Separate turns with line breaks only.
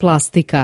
plastika